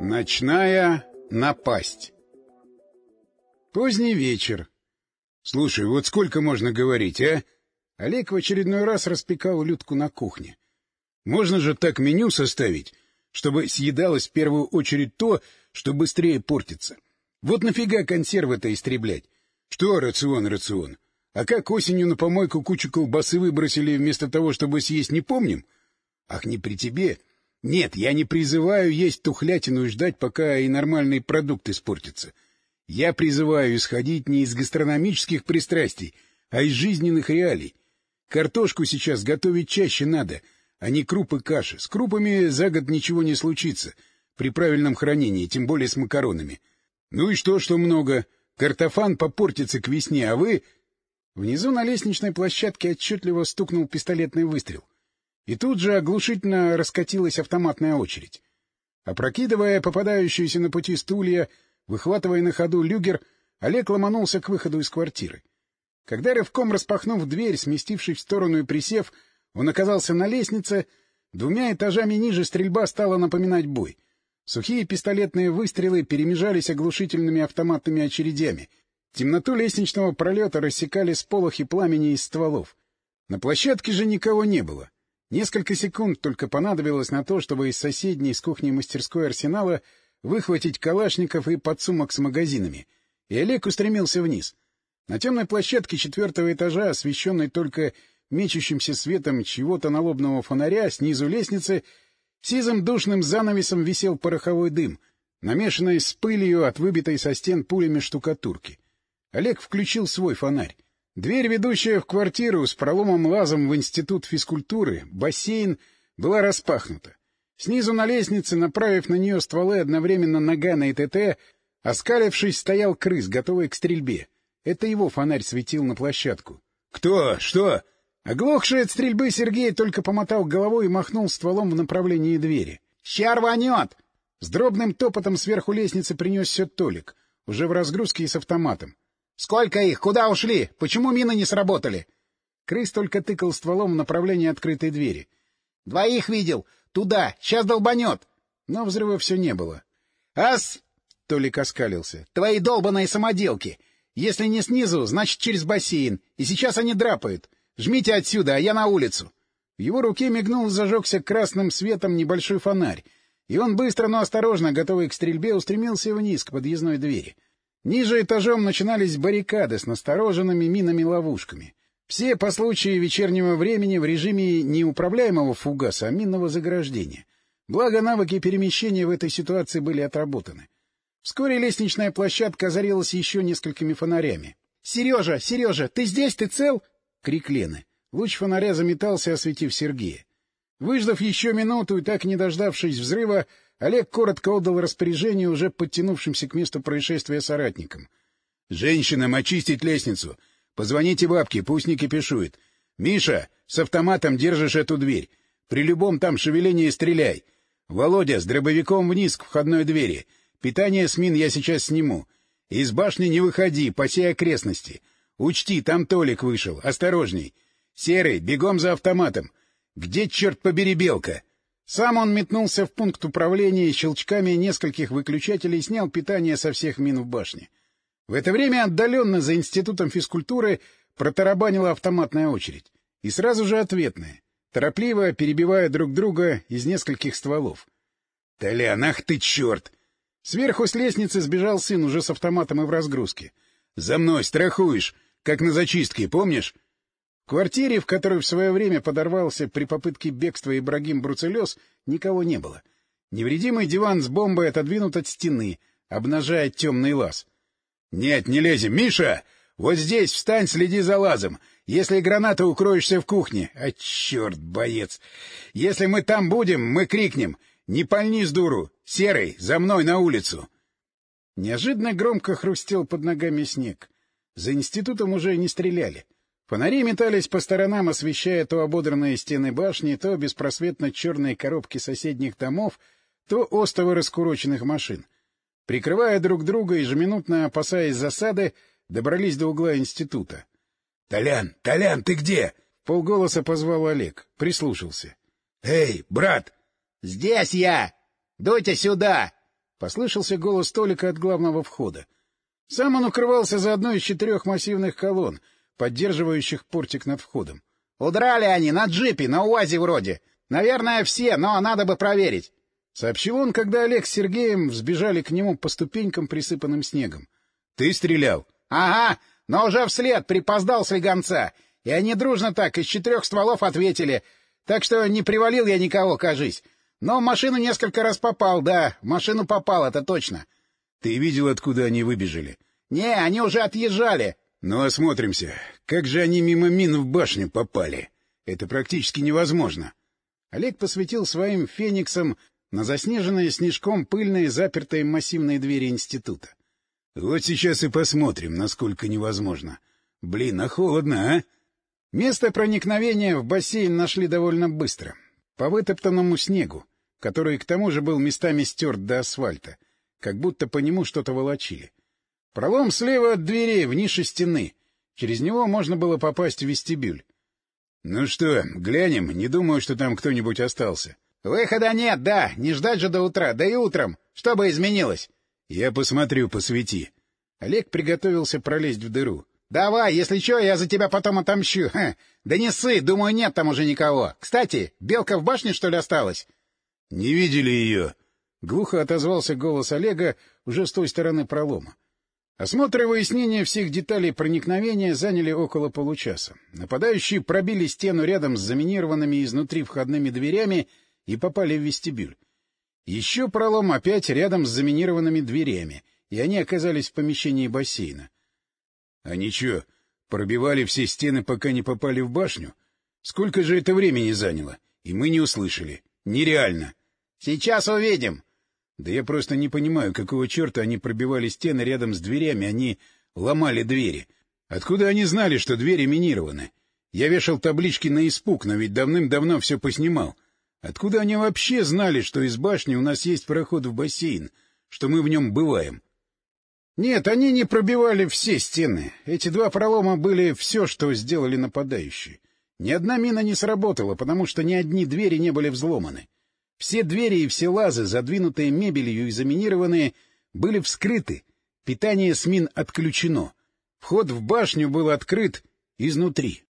Ночная напасть Поздний вечер. Слушай, вот сколько можно говорить, а? Олег в очередной раз распекал Людку на кухне. Можно же так меню составить, чтобы съедалось в первую очередь то, что быстрее портится. Вот нафига консервы-то истреблять? Что рацион, рацион? А как осенью на помойку кучу колбасы выбросили вместо того, чтобы съесть, не помним? Ах, не при тебе. Нет, я не призываю есть тухлятину и ждать, пока и нормальный продукт испортится. Я призываю исходить не из гастрономических пристрастий, а из жизненных реалий. Картошку сейчас готовить чаще надо, а не крупы каши. С крупами за год ничего не случится при правильном хранении, тем более с макаронами. Ну и что, что много? Картофан попортится к весне, а вы... Внизу на лестничной площадке отчетливо стукнул пистолетный выстрел. И тут же оглушительно раскатилась автоматная очередь. Опрокидывая попадающиеся на пути стулья, выхватывая на ходу люгер, Олег ломанулся к выходу из квартиры. Когда рывком распахнув дверь, сместившись в сторону и присев, он оказался на лестнице, двумя этажами ниже стрельба стала напоминать бой. Сухие пистолетные выстрелы перемежались оглушительными автоматными очередями. Темноту лестничного пролета рассекали сполохи пламени из стволов. На площадке же никого не было. Несколько секунд только понадобилось на то, чтобы из соседней с кухней мастерской арсенала выхватить калашников и подсумок с магазинами. И Олег устремился вниз. На темной площадке четвертого этажа, освещенной только мечущимся светом чего-то налобного фонаря, снизу лестницы, сизым душным занавесом висел пороховой дым, намешанный с пылью от выбитой со стен пулями штукатурки. Олег включил свой фонарь. Дверь, ведущая в квартиру с проломом лазом в институт физкультуры, бассейн, была распахнута. Снизу на лестнице, направив на нее стволы одновременно нагана и ТТ, оскалившись, стоял крыс, готовый к стрельбе. Это его фонарь светил на площадку. — Кто? Что? Оглохший от стрельбы Сергей только помотал головой и махнул стволом в направлении двери. — Ща рванет! С дробным топотом сверху лестницы принесся Толик, уже в разгрузке и с автоматом. Сколько их? Куда ушли? Почему мины не сработали? Крыс только тыкал стволом в направлении открытой двери. — Двоих видел. Туда. Сейчас долбанет. Но взрыва все не было. — Ас! — Толик оскалился. — Твои долбаные самоделки! Если не снизу, значит через бассейн. И сейчас они драпают. Жмите отсюда, а я на улицу. В его руке мигнул и зажегся красным светом небольшой фонарь. И он быстро, но осторожно, готовый к стрельбе, устремился вниз к подъездной двери. — Ниже этажом начинались баррикады с настороженными минами-ловушками. Все по случаю вечернего времени в режиме не управляемого фугаса, а минного заграждения. Благо, навыки перемещения в этой ситуации были отработаны. Вскоре лестничная площадка озарилась еще несколькими фонарями. — Сережа, Сережа, ты здесь, ты цел? — крик Лены. Луч фонаря заметался, осветив Сергея. Выждав еще минуту и так не дождавшись взрыва, Олег коротко отдал распоряжение уже подтянувшимся к месту происшествия соратникам. — Женщинам очистить лестницу. Позвоните бабке, пусть не кипишует. Миша, с автоматом держишь эту дверь. При любом там шевелении стреляй. Володя, с дробовиком вниз к входной двери. Питание с мин я сейчас сниму. Из башни не выходи, посей окрестности. Учти, там Толик вышел. Осторожней. Серый, бегом за автоматом. Где, черт побери, белка? — сам он метнулся в пункт управления и щелчками нескольких выключателей снял питание со всех мин в башне. В это время отдаленно за институтом физкультуры протарабанила автоматная очередь. И сразу же ответная, торопливо перебивая друг друга из нескольких стволов. — Толян, ах ты черт! Сверху с лестницы сбежал сын уже с автоматом и в разгрузке. — За мной страхуешь, как на зачистке, помнишь? Квартире, в которой в свое время подорвался при попытке бегства Ибрагим Бруцелес, никого не было. Невредимый диван с бомбой отодвинут от стены, обнажая темный лаз. — Нет, не лезем. Миша! Вот здесь встань, следи за лазом. Если граната, укроешься в кухне. А черт, боец! Если мы там будем, мы крикнем. Не пальни с дуру! Серый, за мной на улицу! Неожиданно громко хрустел под ногами снег. За институтом уже не стреляли. Фонари метались по сторонам, освещая то ободранные стены башни, то беспросветно черные коробки соседних домов, то остовы раскуроченных машин. Прикрывая друг друга, ежеминутно опасаясь засады, добрались до угла института. — Толян, Толян, ты где? — полголоса позвал Олег. Прислушался. — Эй, брат! — Здесь я! Дуйте сюда! Послышался голос Толика от главного входа. Сам он укрывался за одной из четырех массивных колонн, поддерживающих портик над входом. — Удрали они на джипе, на УАЗе вроде. Наверное, все, но надо бы проверить. — сообщил он, когда Олег с Сергеем взбежали к нему по ступенькам, присыпанным снегом. — Ты стрелял? — Ага, но уже вслед припоздал слегонца. И они дружно так из четырех стволов ответили. Так что не привалил я никого, кажись. Но в машину несколько раз попал, да, в машину попал, это точно. — Ты видел, откуда они выбежали? — Не, они уже отъезжали. — Ну, осмотримся. Как же они мимо мин в башню попали? Это практически невозможно. Олег посветил своим фениксом на заснеженные снежком пыльные запертые массивные двери института. Вот сейчас и посмотрим, насколько невозможно. Блин, а холодно, а? Место проникновения в бассейн нашли довольно быстро. По вытоптанному снегу, который к тому же был местами стерт до асфальта, как будто по нему что-то волочили. Пролом слева от дверей в нише стены. Через него можно было попасть в вестибюль. — Ну что, глянем, не думаю, что там кто-нибудь остался. — Выхода нет, да, не ждать же до утра, да и утром. Что бы изменилось? — Я посмотрю, посвети. Олег приготовился пролезть в дыру. — Давай, если что, я за тебя потом отомщу. Ха. Да не ссы, думаю, нет там уже никого. Кстати, белка в башне, что ли, осталась? — Не видели ее. Глухо отозвался голос Олега уже с той стороны пролома. Осмотр и выяснение всех деталей проникновения заняли около получаса. Нападающие пробили стену рядом с заминированными изнутри входными дверями и попали в вестибюль. Еще пролом опять рядом с заминированными дверями, и они оказались в помещении бассейна. — А ничего, пробивали все стены, пока не попали в башню? Сколько же это времени заняло? И мы не услышали. Нереально. — Сейчас увидим. Да я просто не понимаю, какого черта они пробивали стены рядом с дверями, они ломали двери. Откуда они знали, что двери минированы? Я вешал таблички на испуг, но ведь давным-давно все поснимал. — Откуда они вообще знали, что из башни у нас есть проход в бассейн, что мы в нем бываем? Нет, они не пробивали все стены. Эти два пролома были все, что сделали нападающие. Ни одна мина не сработала, потому что ни одни двери не были взломаны. Все двери и все лазы, задвинутые мебелью и заминированные, были вскрыты. Питание с мин отключено. Вход в башню был открыт изнутри.